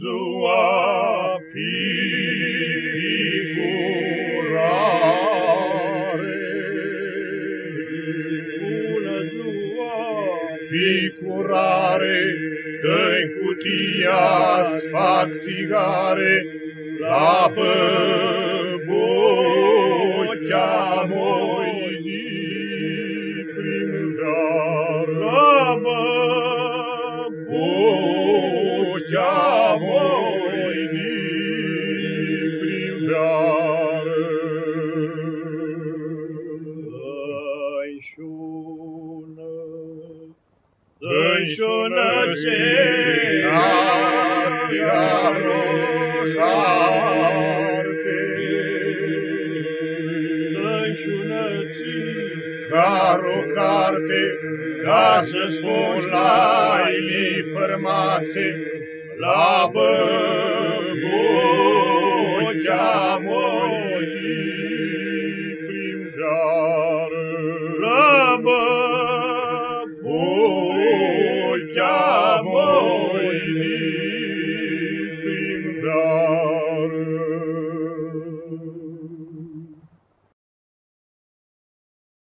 ziua picurare. Bună ziua, Picurare, dă-i cutia, fac țigare, la băbucea moi din primăvară. la bună. Înșunăția ți-a rugate, Înșunăția rugate, ca să spun la informații, la băbutea moii. Yeah.